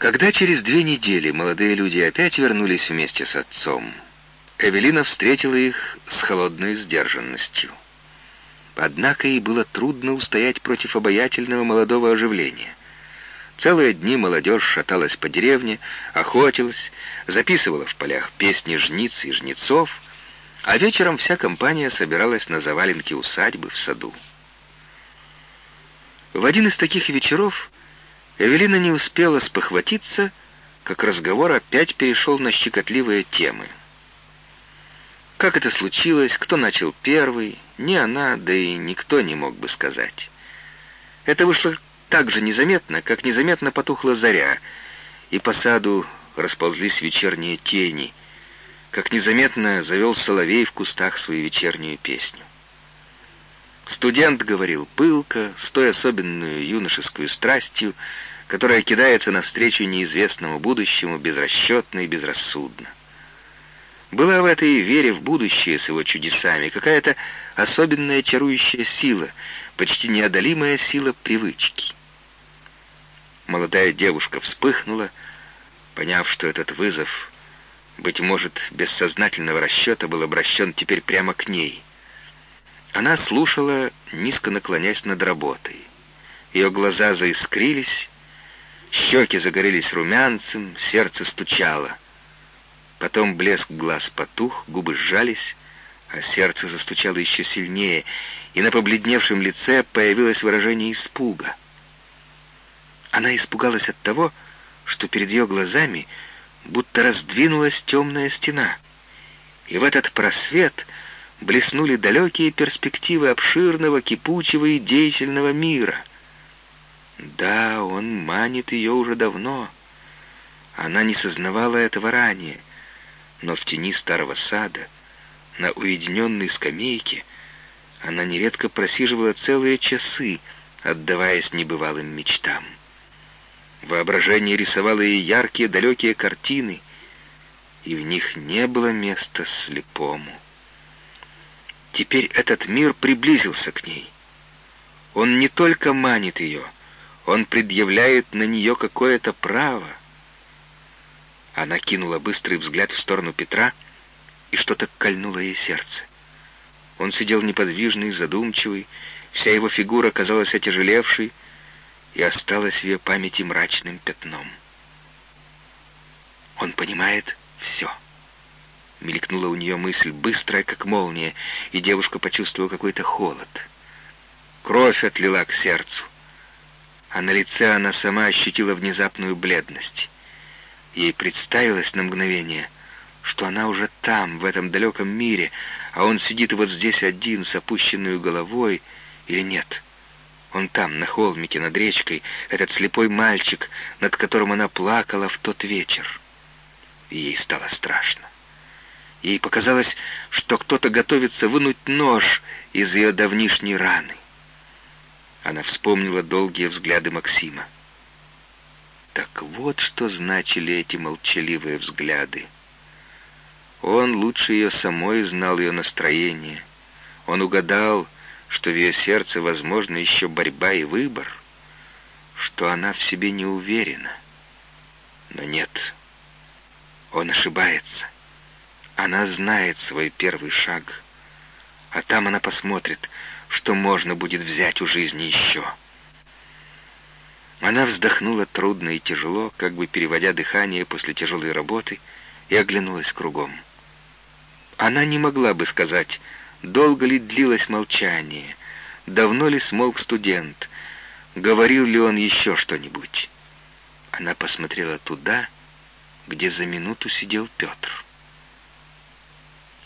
Когда через две недели молодые люди опять вернулись вместе с отцом, Эвелина встретила их с холодной сдержанностью. Однако ей было трудно устоять против обаятельного молодого оживления. Целые дни молодежь шаталась по деревне, охотилась, записывала в полях песни жниц и жнецов, а вечером вся компания собиралась на заваленке усадьбы в саду. В один из таких вечеров Эвелина не успела спохватиться, как разговор опять перешел на щекотливые темы. Как это случилось, кто начал первый, ни она, да и никто не мог бы сказать. Это вышло так же незаметно, как незаметно потухла заря, и по саду расползлись вечерние тени, как незаметно завел соловей в кустах свою вечернюю песню. Студент говорил пылко, с той особенную юношескую страстью, которая кидается навстречу неизвестному будущему безрасчетно и безрассудно. Была в этой вере в будущее с его чудесами какая-то особенная чарующая сила, почти неодолимая сила привычки. Молодая девушка вспыхнула, поняв, что этот вызов, быть может, без сознательного расчета был обращен теперь прямо к ней. Она слушала, низко наклонясь над работой. Ее глаза заискрились, Щеки загорелись румянцем, сердце стучало. Потом блеск глаз потух, губы сжались, а сердце застучало еще сильнее, и на побледневшем лице появилось выражение испуга. Она испугалась от того, что перед ее глазами будто раздвинулась темная стена, и в этот просвет блеснули далекие перспективы обширного, кипучего и деятельного мира — да, он манит ее уже давно. Она не сознавала этого ранее, но в тени старого сада, на уединенной скамейке, она нередко просиживала целые часы, отдаваясь небывалым мечтам. Воображение рисовало ей яркие далекие картины, и в них не было места слепому. Теперь этот мир приблизился к ней. Он не только манит ее — он предъявляет на нее какое-то право. Она кинула быстрый взгляд в сторону Петра, и что-то кольнуло ей сердце. Он сидел неподвижный, задумчивый, вся его фигура казалась отяжелевшей и осталась в ее памяти мрачным пятном. Он понимает все. Мелькнула у нее мысль, быстрая, как молния, и девушка почувствовала какой-то холод. Кровь отлила к сердцу а на лице она сама ощутила внезапную бледность. Ей представилось на мгновение, что она уже там, в этом далеком мире, а он сидит вот здесь один, с опущенной головой, или нет. Он там, на холмике, над речкой, этот слепой мальчик, над которым она плакала в тот вечер. И ей стало страшно. Ей показалось, что кто-то готовится вынуть нож из ее давнишней раны. Она вспомнила долгие взгляды Максима. Так вот, что значили эти молчаливые взгляды. Он лучше ее самой знал ее настроение. Он угадал, что в ее сердце возможна еще борьба и выбор, что она в себе не уверена. Но нет, он ошибается. Она знает свой первый шаг, а там она посмотрит, что можно будет взять у жизни еще. Она вздохнула трудно и тяжело, как бы переводя дыхание после тяжелой работы, и оглянулась кругом. Она не могла бы сказать, долго ли длилось молчание, давно ли смолк студент, говорил ли он еще что-нибудь. Она посмотрела туда, где за минуту сидел Петр.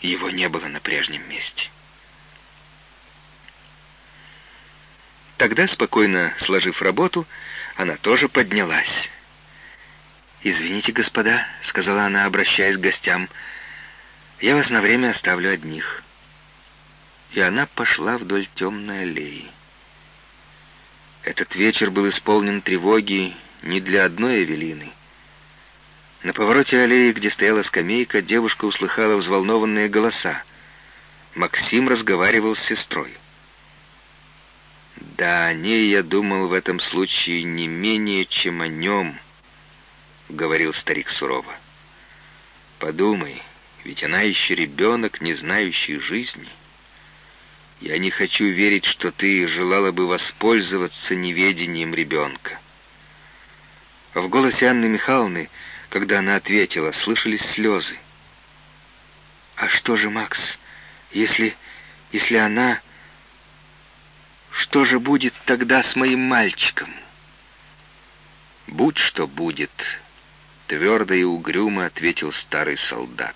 Его не было на прежнем месте. Тогда, спокойно сложив работу, она тоже поднялась. «Извините, господа», — сказала она, обращаясь к гостям, — «я вас на время оставлю одних». И она пошла вдоль темной аллеи. Этот вечер был исполнен тревоги не для одной Эвелины. На повороте аллеи, где стояла скамейка, девушка услыхала взволнованные голоса. Максим разговаривал с сестрой. Да, о ней я думал в этом случае не менее, чем о нем. — говорил старик сурово. «Подумай, ведь она еще ребенок, не знающий жизни. Я не хочу верить, что ты желала бы воспользоваться неведением ребенка». В голосе Анны Михайловны, когда она ответила, слышались слезы. «А что же, Макс, если... если она... Что же будет тогда с моим мальчиком?» «Будь что будет», — твердо и угрюмо ответил старый солдат.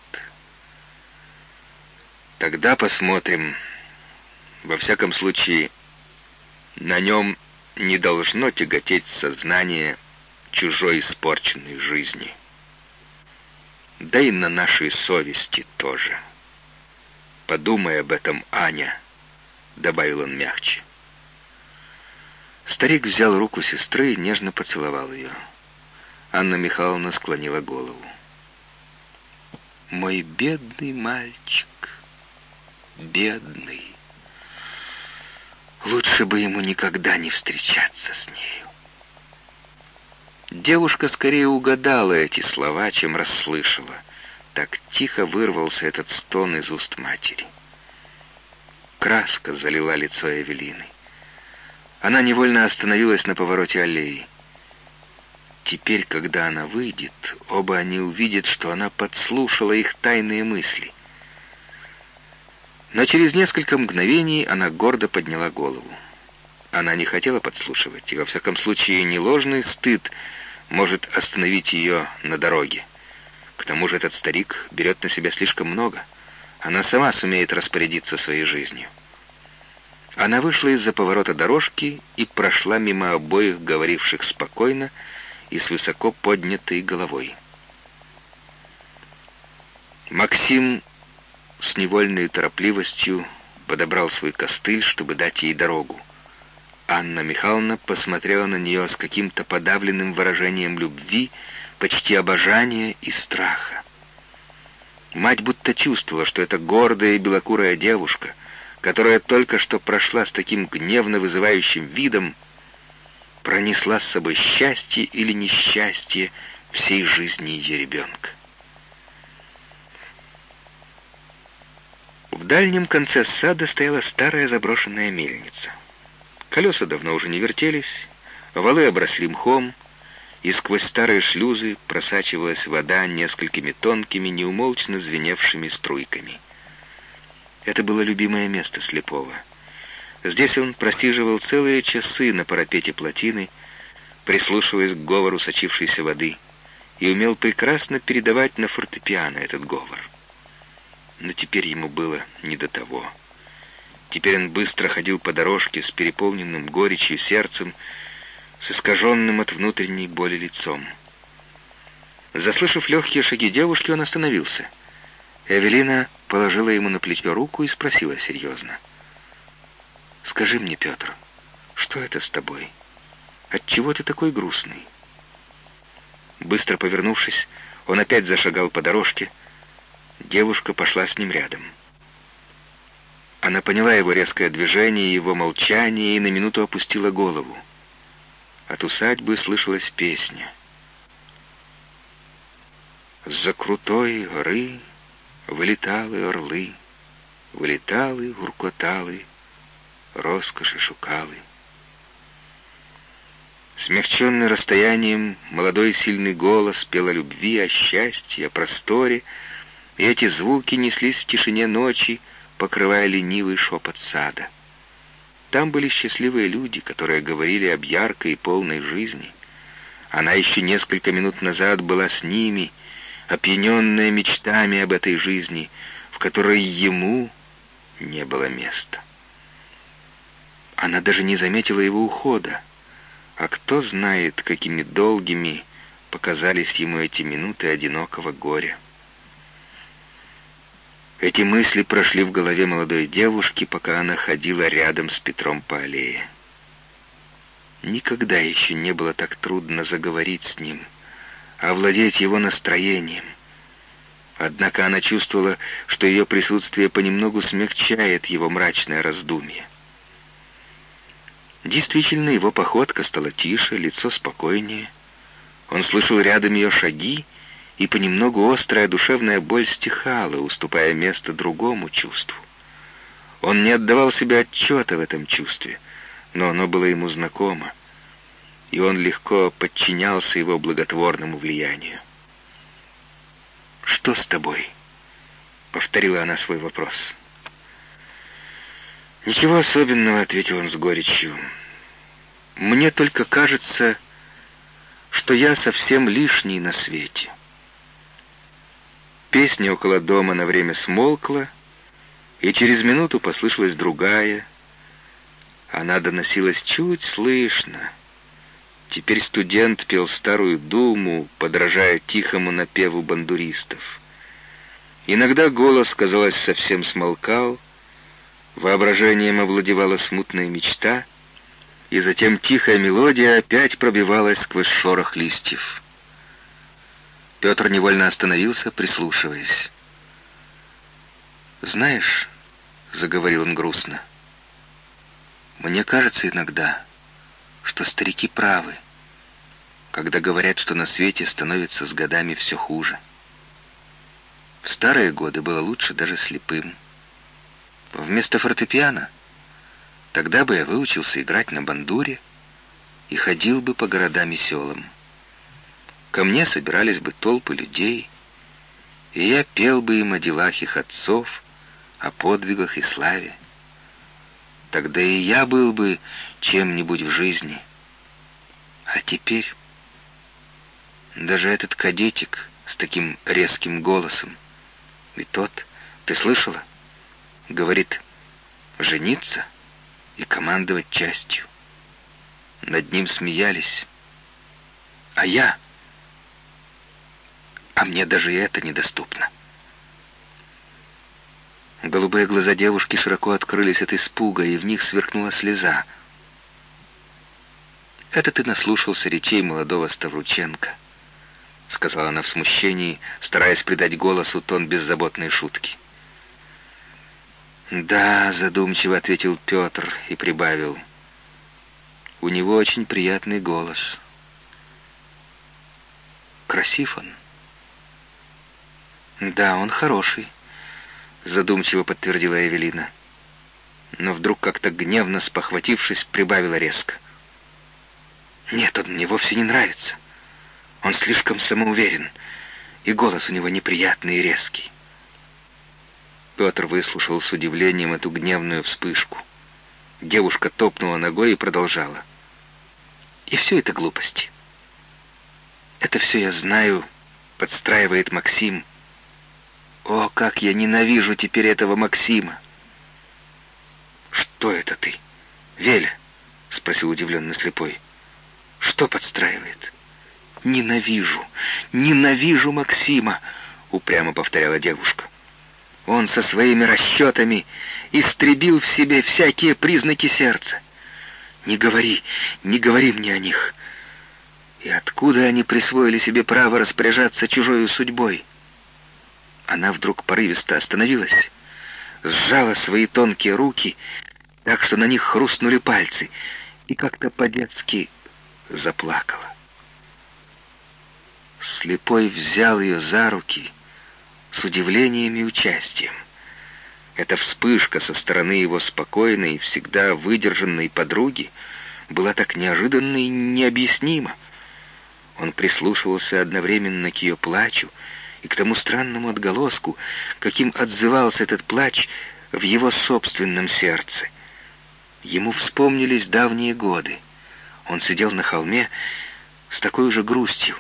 «Тогда посмотрим. Во всяком случае, на нем не должно тяготеть сознание чужой испорченной жизни. Да и на нашей совести тоже. Подумай об этом, Аня», — добавил он мягче. Старик взял руку сестры и нежно поцеловал ее. Анна Михайловна склонила голову. «Мой бедный мальчик, бедный. Лучше бы ему никогда не встречаться с нею». Девушка скорее угадала эти слова, чем расслышала. Так тихо вырвался этот стон из уст матери. Краска залила лицо Эвелины. Она невольно остановилась на повороте аллеи. Теперь, когда она выйдет, оба они увидят, что она подслушала их тайные мысли. Но через несколько мгновений она гордо подняла голову. Она не хотела подслушивать, и во всяком случае не ложный стыд может остановить ее на дороге. К тому же этот старик берет на себя слишком много. Она сама сумеет распорядиться своей жизнью. Она вышла из-за поворота дорожки и прошла мимо обоих, говоривших спокойно и с высоко поднятой головой. Максим с невольной торопливостью подобрал свой костыль, чтобы дать ей дорогу. Анна Михайловна посмотрела на нее с каким-то подавленным выражением любви, почти обожания и страха. Мать будто чувствовала, что эта гордая и белокурая девушка — которая только что прошла с таким гневно вызывающим видом, пронесла с собой счастье или несчастье всей жизни ее ребенка. В дальнем конце сада стояла старая заброшенная мельница. Колеса давно уже не вертелись, валы обросли мхом, и сквозь старые шлюзы просачивалась вода несколькими тонкими, неумолчно звеневшими струйками — это было любимое место слепого. Здесь он просиживал целые часы на парапете плотины, прислушиваясь к говору сочившейся воды, и умел прекрасно передавать на фортепиано этот говор. Но теперь ему было не до того. Теперь он быстро ходил по дорожке с переполненным горечью сердцем, с искаженным от внутренней боли лицом. Заслышав легкие шаги девушки, он остановился — Эвелина положила ему на плечо руку и спросила серьезно. «Скажи мне, Петр, что это с тобой? Отчего ты такой грустный?» Быстро повернувшись, он опять зашагал по дорожке. Девушка пошла с ним рядом. Она поняла его резкое движение, его молчание и на минуту опустила голову. От усадьбы слышалась песня. «За крутой горы Вилітали орли, вилітали, гуркотали, роскоши шукали. Смягченный расстоянием, молодой сильный голос пел о любви, о счастье, о просторе, и эти звуки неслись в тишине ночи, покрывая ленивый шепот сада. Там были счастливые люди, которые говорили об яркой и полной жизни. Она еще несколько минут назад была с ними — опьяненная мечтами об этой жизни, в которой ему не было места. Она даже не заметила его ухода, а кто знает, какими долгими показались ему эти минуты одинокого горя. Эти мысли прошли в голове молодой девушки, пока она ходила рядом с Петром по аллее. Никогда еще не было так трудно заговорить с ним — овладеть его настроением. Однако она чувствовала, что ее присутствие понемногу смягчает его мрачное раздумье. Действительно, его походка стала тише, лицо спокойнее. Он слышал рядом ее шаги, и понемногу острая душевная боль стихала, уступая место другому чувству. Он не отдавал себе отчета в этом чувстве, но оно было ему знакомо, и он легко подчинялся его благотворному влиянию. «Что с тобой?» — повторила она свой вопрос. «Ничего особенного», — ответил он с горечью. «Мне только кажется, что я совсем лишний на свете». Песня около дома на время смолкла, и через минуту послышалась другая. Она доносилась чуть слышно. Теперь студент пел старую думу, подражая тихому напеву бандуристов. Иногда голос, казалось, совсем смолкал, воображением овладевала смутная мечта, и затем тихая мелодия опять пробивалась сквозь шорох листьев. Петр невольно остановился, прислушиваясь. «Знаешь», — заговорил он грустно, — «мне кажется иногда, что старики правы, когда говорят, что на свете становится с годами все хуже. В старые годы было лучше даже слепым. Вместо фортепиано тогда бы я выучился играть на бандуре и ходил бы по городам и селам. Ко мне собирались бы толпы людей, и я пел бы им о делах их отцов, о подвигах и славе. Тогда и я был бы чем-нибудь в жизни. А теперь даже этот кадетик с таким резким голосом, и тот, ты слышала, говорит, жениться и командовать частью. Над ним смеялись. А я а мне даже это недоступно. Голубые глаза девушки широко открылись от испуга, и в них сверкнула слеза. «Это ты наслушался речей молодого Ставрученко», — сказала она в смущении, стараясь придать голосу тон беззаботной шутки. «Да», — задумчиво ответил Петр и прибавил. «У него очень приятный голос. Красив он». «Да, он хороший», — задумчиво подтвердила Эвелина. Но вдруг как-то гневно спохватившись, прибавила резко. «Нет, он мне вовсе не нравится. Он слишком самоуверен, и голос у него неприятный и резкий». Петр выслушал с удивлением эту гневную вспышку. Девушка топнула ногой и продолжала. «И все это глупости. Это все я знаю, подстраивает Максим». О, как я ненавижу теперь этого Максима! Что это ты, Веля? Спросил удивленно слепой. Что подстраивает? Ненавижу, ненавижу Максима, упрямо повторяла девушка. Он со своими расчетами истребил в себе всякие признаки сердца. Не говори, не говори мне о них. И откуда они присвоили себе право распоряжаться чужой судьбой? Она вдруг порывисто остановилась, сжала свои тонкие руки, так что на них хрустнули пальцы, и как-то по-детски заплакала. Слепой взял ее за руки с удивлением и участием. Эта вспышка со стороны его спокойной всегда выдержанной подруги была так неожиданна и необъяснима. Он прислушивался одновременно к ее плачу и к тому странному отголоску, каким отзывался этот плач в его собственном сердце. Ему вспомнились давние годы. Он сидел на холме с такой же грустью,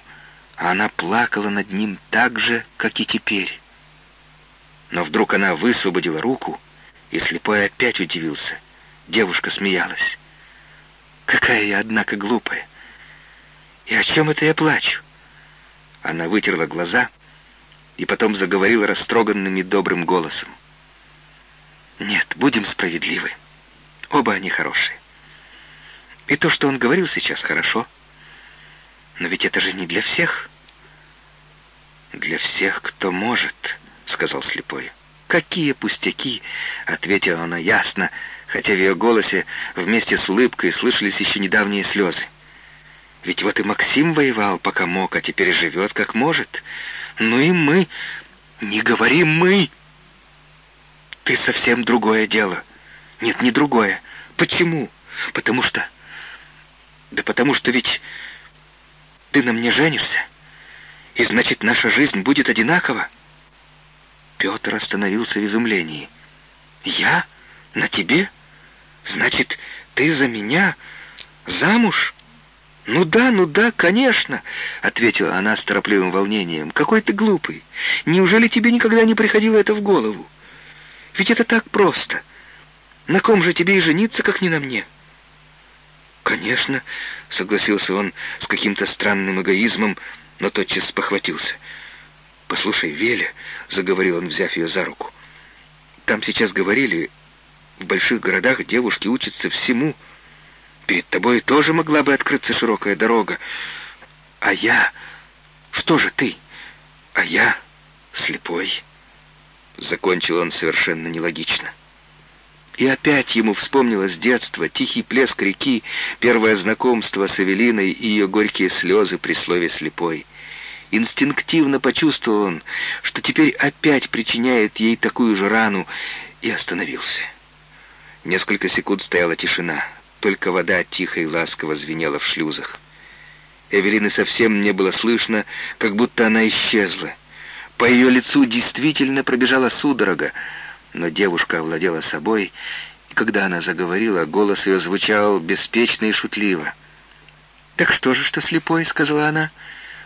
а она плакала над ним так же, как и теперь. Но вдруг она высвободила руку, и слепой опять удивился. Девушка смеялась. «Какая я, однако, глупая! И о чем это я плачу?» Она вытерла глаза и потом заговорил растроганным и добрым голосом. «Нет, будем справедливы. Оба они хорошие. И то, что он говорил сейчас, хорошо. Но ведь это же не для всех». «Для всех, кто может», — сказал слепой. «Какие пустяки!» — ответила она ясно, хотя в ее голосе вместе с улыбкой слышались еще недавние слезы. Ведь вот и Максим воевал, пока мог, а теперь живет, как может. Ну и мы... Не говори «мы». Ты совсем другое дело. Нет, не другое. Почему? Потому что... Да потому что ведь ты на мне женишься. И значит, наша жизнь будет одинакова. Петр остановился в изумлении. Я? На тебе? Значит, ты за меня? Замуж? «Ну да, ну да, конечно», — ответила она с торопливым волнением. «Какой ты глупый. Неужели тебе никогда не приходило это в голову? Ведь это так просто. На ком же тебе и жениться, как не на мне?» «Конечно», — согласился он с каким-то странным эгоизмом, но тотчас спохватился. «Послушай, Веля», — заговорил он, взяв ее за руку, — «там сейчас говорили, в больших городах девушки учатся всему». Перед тобой тоже могла бы открыться широкая дорога. А я... Что же ты? А я слепой. Закончил он совершенно нелогично. И опять ему вспомнилось детство, тихий плеск реки, первое знакомство с Эвелиной и ее горькие слезы при слове «слепой». Инстинктивно почувствовал он, что теперь опять причиняет ей такую же рану, и остановился. Несколько секунд стояла тишина. Только вода тихо и ласково звенела в шлюзах. Эвелины совсем не было слышно, как будто она исчезла. По ее лицу действительно пробежала судорога, но девушка овладела собой, и когда она заговорила, голос ее звучал беспечно и шутливо. «Так что же, что слепой?» — сказала она.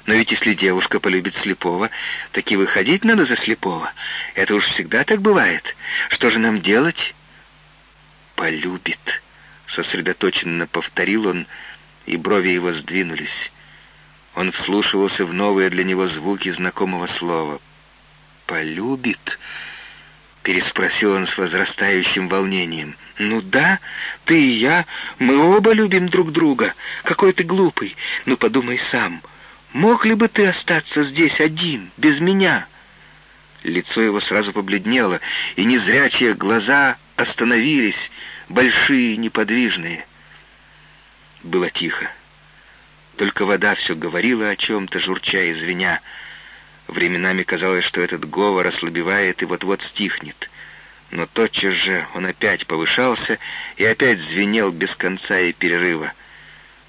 «Но ведь если девушка полюбит слепого, так и выходить надо за слепого. Это уж всегда так бывает. Что же нам делать?» «Полюбит», Сосредоточенно повторил он, и брови его сдвинулись. Он вслушивался в новые для него звуки знакомого слова. «Полюбит?» — переспросил он с возрастающим волнением. «Ну да, ты и я, мы оба любим друг друга. Какой ты глупый. Ну подумай сам, мог ли бы ты остаться здесь один, без меня?» Лицо его сразу побледнело, и незрячие глаза остановились, большие, неподвижные. Было тихо. Только вода все говорила о чем-то, журча и звеня. Временами казалось, что этот говор ослабевает и вот-вот стихнет. Но тотчас же он опять повышался и опять звенел без конца и перерыва.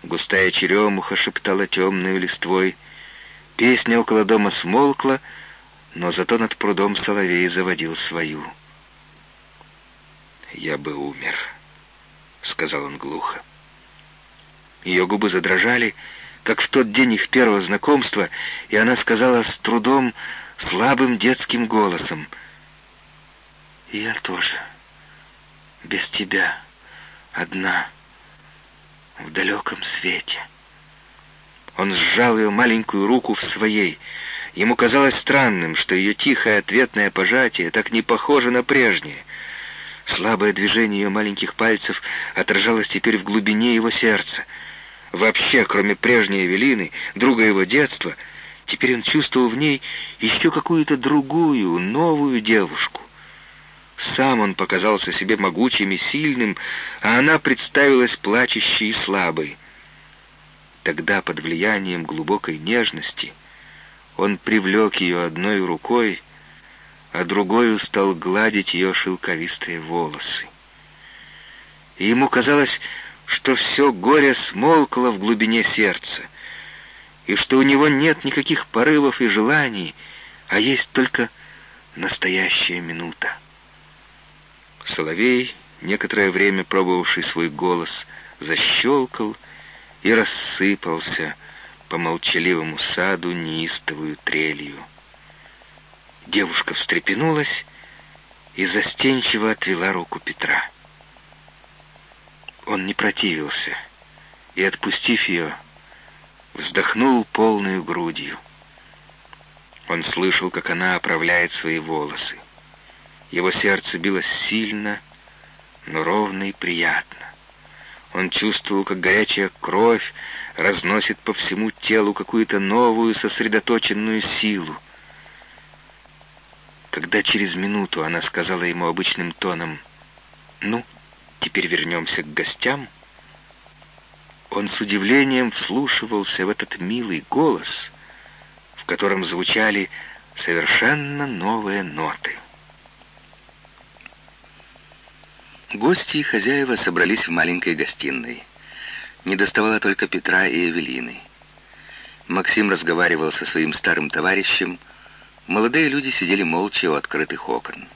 Густая черемуха шептала темную листвой. Песня около дома смолкла, но зато над прудом соловей заводил свою. «Я бы умер», — сказал он глухо. Ее губы задрожали, как в тот день их первого знакомства, и она сказала с трудом, слабым детским голосом. «Я тоже. Без тебя. Одна. В далеком свете». Он сжал ее маленькую руку в своей. Ему казалось странным, что ее тихое ответное пожатие так не похоже на прежнее — Слабое движение ее маленьких пальцев отражалось теперь в глубине его сердца. Вообще, кроме прежней Эвелины, друга его детства, теперь он чувствовал в ней еще какую-то другую, новую девушку. Сам он показался себе могучим и сильным, а она представилась плачущей и слабой. Тогда, под влиянием глубокой нежности, он привлек ее одной рукой, а другою стал гладить ее шелковистые волосы. И ему казалось, что все горе смолкло в глубине сердца, и что у него нет никаких порывов и желаний, а есть только настоящая минута. Соловей, некоторое время пробовавший свой голос, защелкал и рассыпался по молчаливому саду неистовую трелью. Девушка встрепенулась и застенчиво отвела руку Петра. Он не противился и, отпустив ее, вздохнул полную грудью. Он слышал, как она оправляет свои волосы. Его сердце билось сильно, но ровно и приятно. Он чувствовал, как горячая кровь разносит по всему телу какую-то новую сосредоточенную силу. Когда через минуту она сказала ему обычным тоном «Ну, теперь вернемся к гостям», Он с удивлением вслушивался в этот милый голос, в котором звучали совершенно новые ноты. Гости и хозяева собрались в маленькой гостиной. Не доставало только Петра и Эвелины. Максим разговаривал со своим старым товарищем. Молодые люди сидели молча у открытых окон.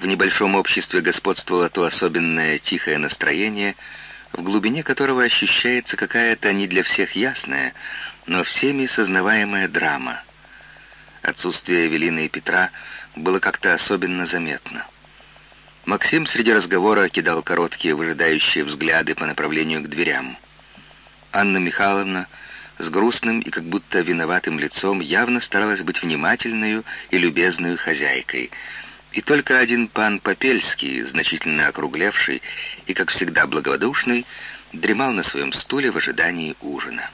В небольшом обществе господствовало то особенное тихое настроение, в глубине которого ощущается какая-то не для всех ясная, но всеми сознаваемая драма. Отсутствие Эвелины и Петра было как-то особенно заметно. Максим среди разговора кидал короткие выжидающие взгляды по направлению к дверям. Анна Михайловна с грустным и как будто виноватым лицом явно старалась быть внимательной и любезной хозяйкой. И только один пан Попельский, значительно округлевший и, как всегда, благодушный, дремал на своем стуле в ожидании ужина.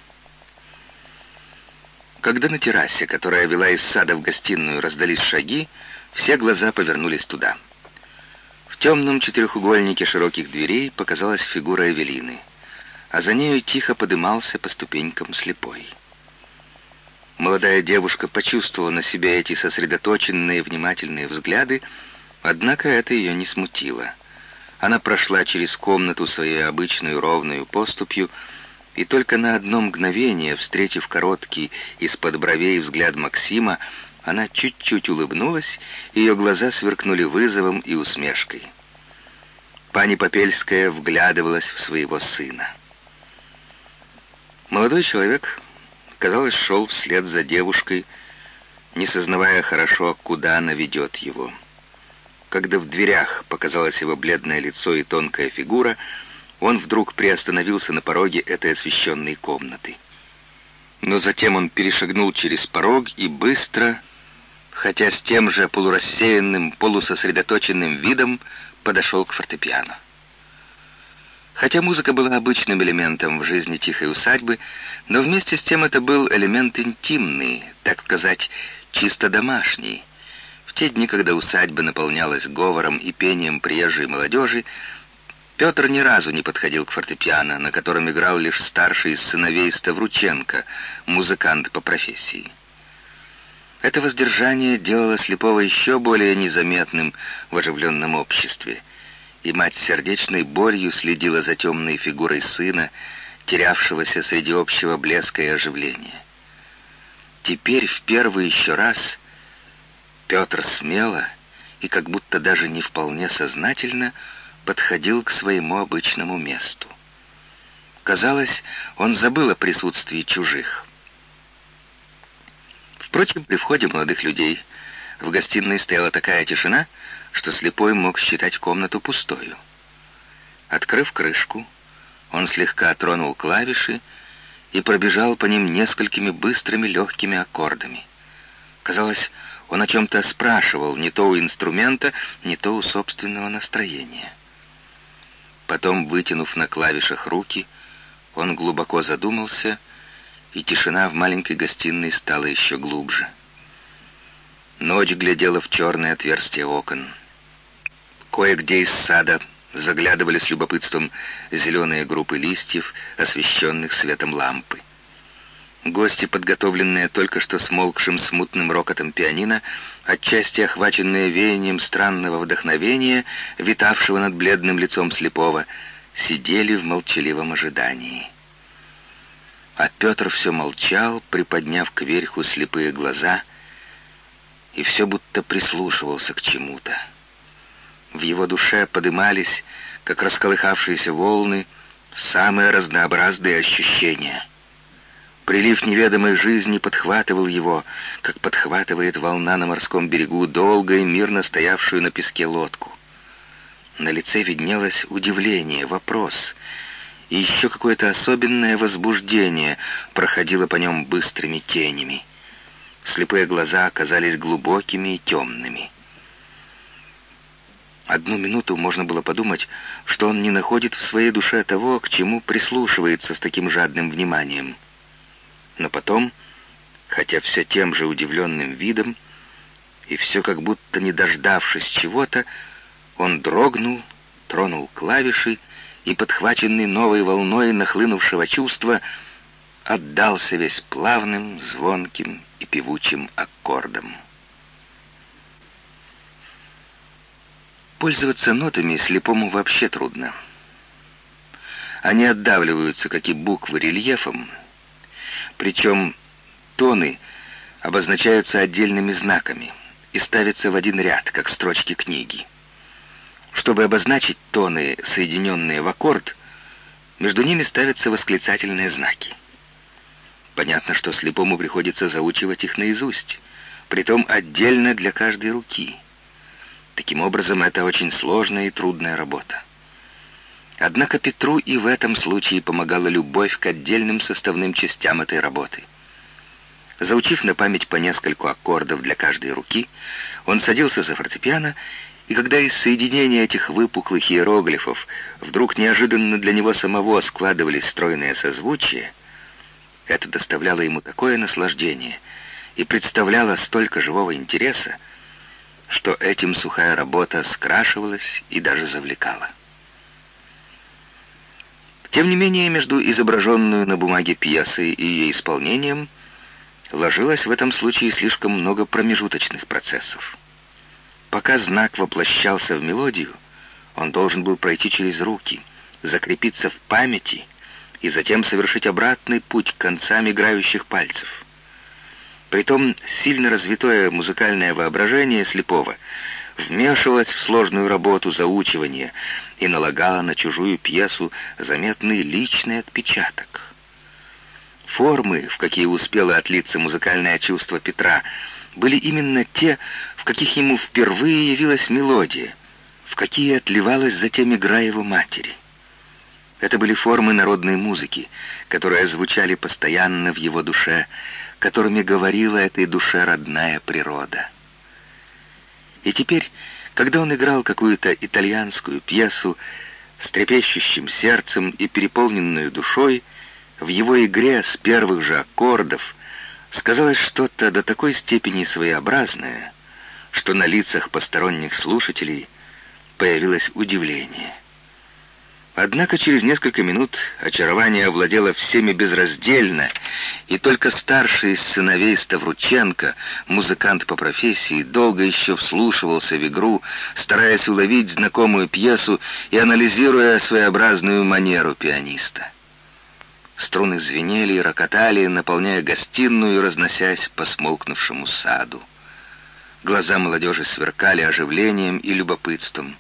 Когда на террасе, которая вела из сада в гостиную, раздались шаги, все глаза повернулись туда — в темном четырехугольнике широких дверей показалась фигура Эвелины, а за нею тихо подымался по ступенькам слепой. Молодая девушка почувствовала на себе эти сосредоточенные внимательные взгляды, однако это ее не смутило. Она прошла через комнату своей обычную ровную поступью, и только на одно мгновение, встретив короткий из-под бровей взгляд Максима, она чуть-чуть улыбнулась, ее глаза сверкнули вызовом и усмешкой. Пани Попельская вглядывалась в своего сына. Молодой человек, казалось, шел вслед за девушкой, не сознавая хорошо, куда она ведет его. Когда в дверях показалось его бледное лицо и тонкая фигура, он вдруг приостановился на пороге этой освещенной комнаты. Но затем он перешагнул через порог и быстро хотя с тем же полурассеянным, полусосредоточенным видом подошел к фортепиано. Хотя музыка была обычным элементом в жизни тихой усадьбы, но вместе с тем это был элемент интимный, так сказать, чисто домашний. В те дни, когда усадьба наполнялась говором и пением приезжей молодежи, Петр ни разу не подходил к фортепиано, на котором играл лишь старший из сыновей Ставрученко, музыкант по профессии. Это воздержание делало Слепого еще более незаметным в оживленном обществе, и мать сердечной болью следила за темной фигурой сына, терявшегося среди общего блеска и оживления. Теперь в первый еще раз Петр смело и как будто даже не вполне сознательно подходил к своему обычному месту. Казалось, он забыл о присутствии чужих. Впрочем, при входе молодых людей в гостиной стояла такая тишина, что слепой мог считать комнату пустою. Открыв крышку, он слегка тронул клавиши и пробежал по ним несколькими быстрыми легкими аккордами. Казалось, он о чем-то спрашивал, не то у инструмента, не то у собственного настроения. Потом, вытянув на клавишах руки, он глубоко задумался и тишина в маленькой гостиной стала еще глубже. Ночь глядела в черное отверстие окон. Кое-где из сада заглядывали с любопытством зеленые группы листьев, освещенных светом лампы. Гости, подготовленные только что смолкшим смутным рокотом пианино, отчасти охваченные веянием странного вдохновения, витавшего над бледным лицом слепого, сидели в молчаливом ожидании. А Петр все молчал, приподняв кверху слепые глаза, и все будто прислушивался к чему-то. В его душе подымались, как расколыхавшиеся волны, самые разнообразные ощущения. Прилив неведомой жизни подхватывал его, как подхватывает волна на морском берегу долго и мирно стоявшую на песке лодку. На лице виднелось удивление, вопрос — и еще какое-то особенное возбуждение проходило по нем быстрыми тенями. Слепые глаза оказались глубокими и темными. Одну минуту можно было подумать, что он не находит в своей душе того, к чему прислушивается с таким жадным вниманием. Но потом, хотя все тем же удивленным видом, и все как будто не дождавшись чего-то, он дрогнул, тронул клавиши и, подхваченный новой волной нахлынувшего чувства, отдался весь плавным, звонким и певучим аккордом. Пользоваться нотами слепому вообще трудно. Они отдавливаются, как и буквы, рельефом, причем тоны обозначаются отдельными знаками и ставятся в один ряд, как строчки книги. Чтобы обозначить тоны, соединенные в аккорд, между ними ставятся восклицательные знаки. Понятно, что слепому приходится заучивать их наизусть, притом отдельно для каждой руки. Таким образом, это очень сложная и трудная работа. Однако Петру и в этом случае помогала любовь к отдельным составным частям этой работы. Заучив на память по нескольку аккордов для каждой руки, он садился за фортепиано и когда из соединения этих выпуклых иероглифов вдруг неожиданно для него самого складывались стройные созвучия, это доставляло ему такое наслаждение и представляло столько живого интереса, что этим сухая работа скрашивалась и даже завлекала. Тем не менее, между изображенную на бумаге пьесой и ее исполнением ложилось в этом случае слишком много промежуточных процессов. Пока знак воплощался в мелодию, он должен был пройти через руки, закрепиться в памяти и затем совершить обратный путь к концам играющих пальцев. Притом сильно развитое музыкальное воображение слепого вмешивалось в сложную работу заучивания и налагало на чужую пьесу заметный личный отпечаток. Формы, в какие успело отлиться музыкальное чувство Петра, были именно те, в каких ему впервые явилась мелодия, в какие отливалась затем игра его матери. Это были формы народной музыки, которые звучали постоянно в его душе, которыми говорила этой душе родная природа. И теперь, когда он играл какую-то итальянскую пьесу с трепещущим сердцем и переполненную душой, в его игре с первых же аккордов сказалось что-то до такой степени своеобразное, что на лицах посторонних слушателей появилось удивление. Однако через несколько минут очарование овладело всеми безраздельно, и только старший из сыновей Ставрученко, музыкант по профессии, долго еще вслушивался в игру, стараясь уловить знакомую пьесу и анализируя своеобразную манеру пианиста. Струны звенели и рокотали, наполняя гостиную и разносясь по смолкнувшему саду. Глаза молодежи сверкали оживлением и любопытством.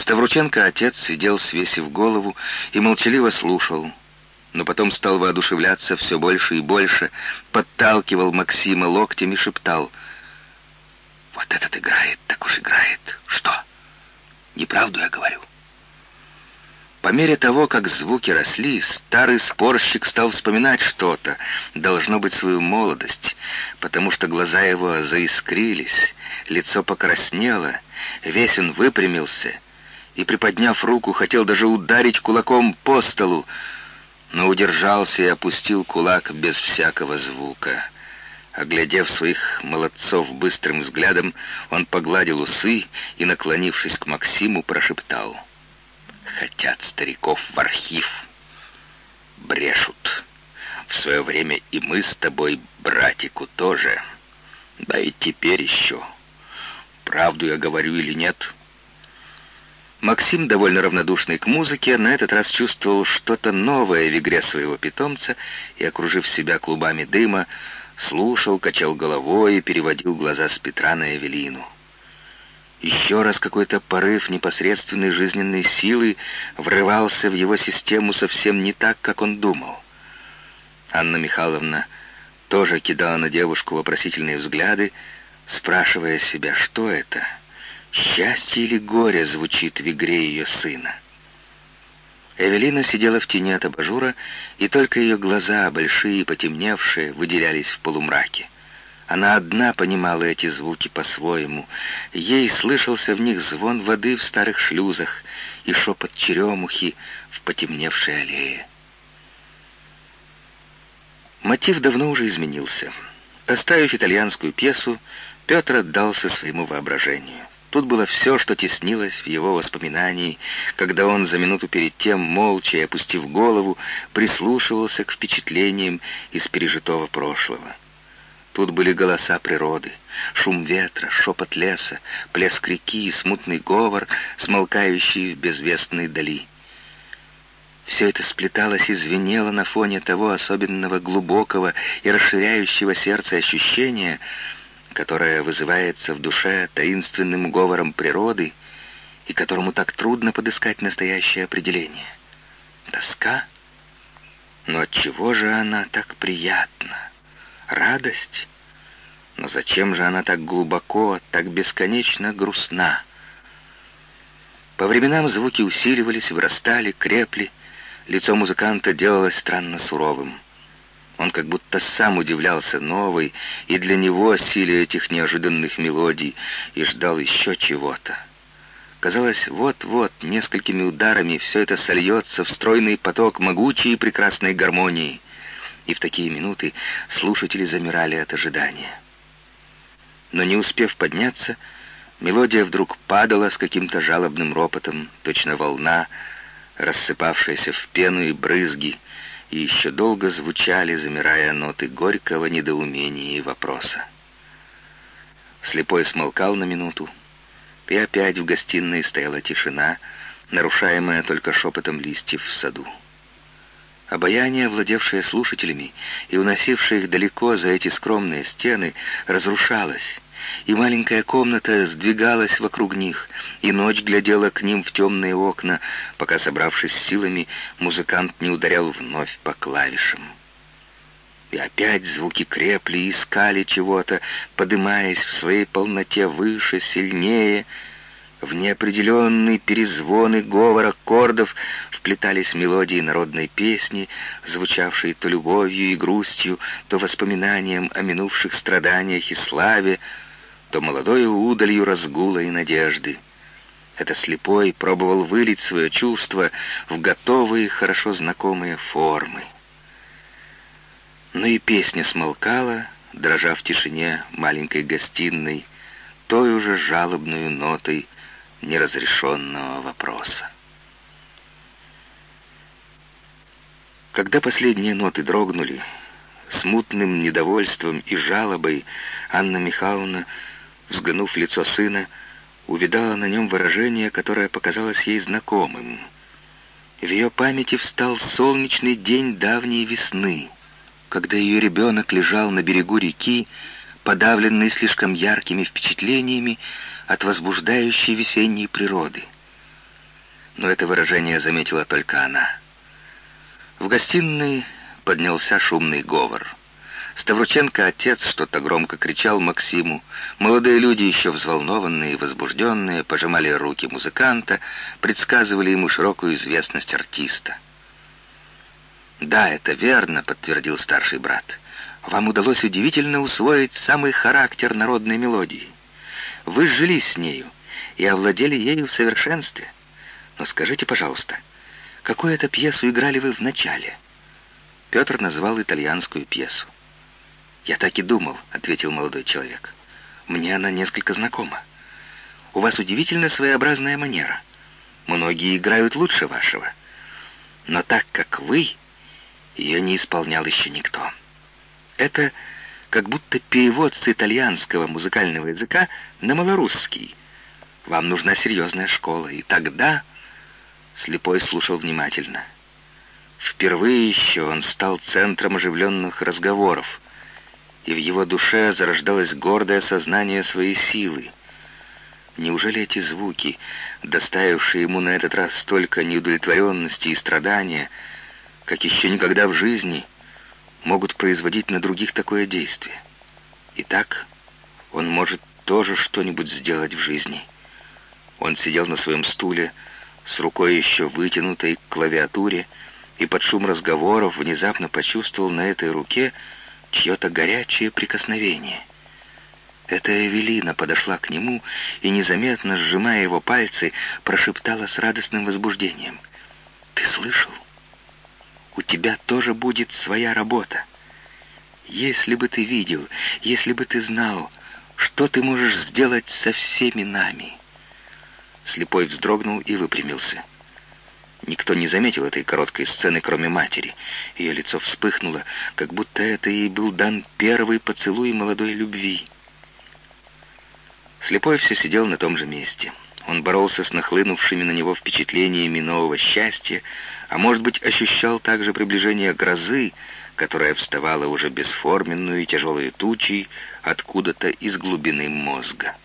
Ставрученко отец сидел, свесив голову, и молчаливо слушал, но потом стал воодушевляться все больше и больше, подталкивал Максима локтем и шептал. «Вот этот играет, так уж играет. Что? Неправду я говорю?» По мере того, как звуки росли, старый спорщик стал вспоминать что-то, должно быть свою молодость, потому что глаза его заискрились, лицо покраснело, весь он выпрямился и, приподняв руку, хотел даже ударить кулаком по столу, но удержался и опустил кулак без всякого звука. Оглядев своих молодцов быстрым взглядом, он погладил усы и, наклонившись к Максиму, прошептал — хотят стариков в архив. Брешут. В свое время и мы с тобой, братику, тоже. Да и теперь еще. Правду я говорю или нет?» Максим, довольно равнодушный к музыке, на этот раз чувствовал что-то новое в игре своего питомца и, окружив себя клубами дыма, слушал, качал головой и переводил глаза с Петра на Эвелину. Еще раз какой-то порыв непосредственной жизненной силы врывался в его систему совсем не так, как он думал. Анна Михайловна тоже кидала на девушку вопросительные взгляды, спрашивая себя, что это, счастье или горе звучит в игре ее сына. Эвелина сидела в тени от абажура, и только ее глаза, большие и потемневшие, выделялись в полумраке. Она одна понимала эти звуки по-своему. Ей слышался в них звон воды в старых шлюзах и шепот черемухи в потемневшей аллее. Мотив давно уже изменился. Оставив итальянскую пьесу, Петр отдался своему воображению. Тут было все, что теснилось в его воспоминании, когда он за минуту перед тем, молча и опустив голову, прислушивался к впечатлениям из пережитого прошлого. Тут были голоса природы, шум ветра, шепот леса, плеск реки и смутный говор, смолкающий в безвестной дали. Все это сплеталось и звенело на фоне того особенного глубокого и расширяющего сердце ощущения, которое вызывается в душе таинственным говором природы и которому так трудно подыскать настоящее определение. Тоска? Но от чего же она так приятна? Радость? Но зачем же она так глубоко, так бесконечно грустна? По временам звуки усиливались, вырастали, крепли. Лицо музыканта делалось странно суровым. Он как будто сам удивлялся новой и для него силе этих неожиданных мелодий и ждал еще чего-то. Казалось, вот-вот, несколькими ударами все это сольется в стройный поток могучей и прекрасной гармонии. И в такие минуты слушатели замирали от ожидания. Но не успев подняться, мелодия вдруг падала с каким-то жалобным ропотом, точно волна, рассыпавшаяся в пену и брызги, и еще долго звучали, замирая ноты горького недоумения и вопроса. Слепой смолкал на минуту, и опять в гостиной стояла тишина, нарушаемая только шепотом листьев в саду. Обаяние, владевшее слушателями и уносившее их далеко за эти скромные стены, разрушалось, и маленькая комната сдвигалась вокруг них, и ночь глядела к ним в темные окна, пока, собравшись силами, музыкант не ударял вновь по клавишам. И опять звуки крепли искали чего-то, подымаясь в своей полноте выше, сильнее. В неопределенный перезвон и аккордов вплетались мелодии народной песни, звучавшие то любовью и грустью, то воспоминанием о минувших страданиях и славе, то молодою удалью разгула и надежды. Это слепой пробовал вылить свое чувство в готовые, хорошо знакомые формы. Но и песня смолкала, дрожа в тишине маленькой гостиной, той уже жалобную нотой неразрешенного вопроса. Когда последние ноты дрогнули, смутным недовольством и жалобой Анна Михайловна взглянув в лицо сына, увидала на нем выражение, которое показалось ей знакомым. В ее памяти встал солнечный день давней весны, когда ее ребенок лежал на берегу реки, подавленный слишком яркими впечатлениями от возбуждающей весенней природы. Но это выражение заметила только она. В гостиной поднялся шумный говор — Ставрученко отец что-то громко кричал Максиму. Молодые люди, еще взволнованные и возбужденные, пожимали руки музыканта, предсказывали ему широкую известность артиста. «Да, это верно», — подтвердил старший брат. «Вам удалось удивительно усвоить самый характер народной мелодии. Вы сжились с нею и овладели ею в совершенстве. Но скажите, пожалуйста, какую это пьесу играли вы в начале?» Петр назвал итальянскую пьесу. «Я так и думал», — ответил молодой человек. «Мне она несколько знакома. У вас удивительно своеобразная манера. Многие играют лучше вашего. Но так, как вы, ее не исполнял еще никто. Это как будто перевод с итальянского музыкального языка на малорусский. Вам нужна серьезная школа, и тогда...» Слепой слушал внимательно. Впервые еще он стал центром оживленных разговоров — и в его душе зарождалось гордое сознание своей силы. Неужели эти звуки, доставившие ему на этот раз столько неудовлетворенности и страдания, как еще никогда в жизни, могут производить на других такое действие? Итак, он может тоже что-нибудь сделать в жизни. Он сидел на своем стуле, с рукой еще вытянутой к клавиатуре, и под шум разговоров внезапно почувствовал на этой руке чье-то горячее прикосновение. Эта Эвелина подошла к нему и, незаметно сжимая его пальцы, прошептала с радостным возбуждением. «Ты слышал? У тебя тоже будет своя работа. Если бы ты видел, если бы ты знал, что ты можешь сделать со всеми нами». Слепой вздрогнул и выпрямился. Никто не заметил этой короткой сцены, кроме матери. Ее лицо вспыхнуло, как будто это ей был дан первый поцелуй молодой любви. Слепой все сидел на том же месте. Он боролся с нахлынувшими на него впечатлениями нового счастья, а может быть, ощущал также приближение грозы, которая вставала уже бесформенную и тяжелой тучей откуда-то из глубины мозга.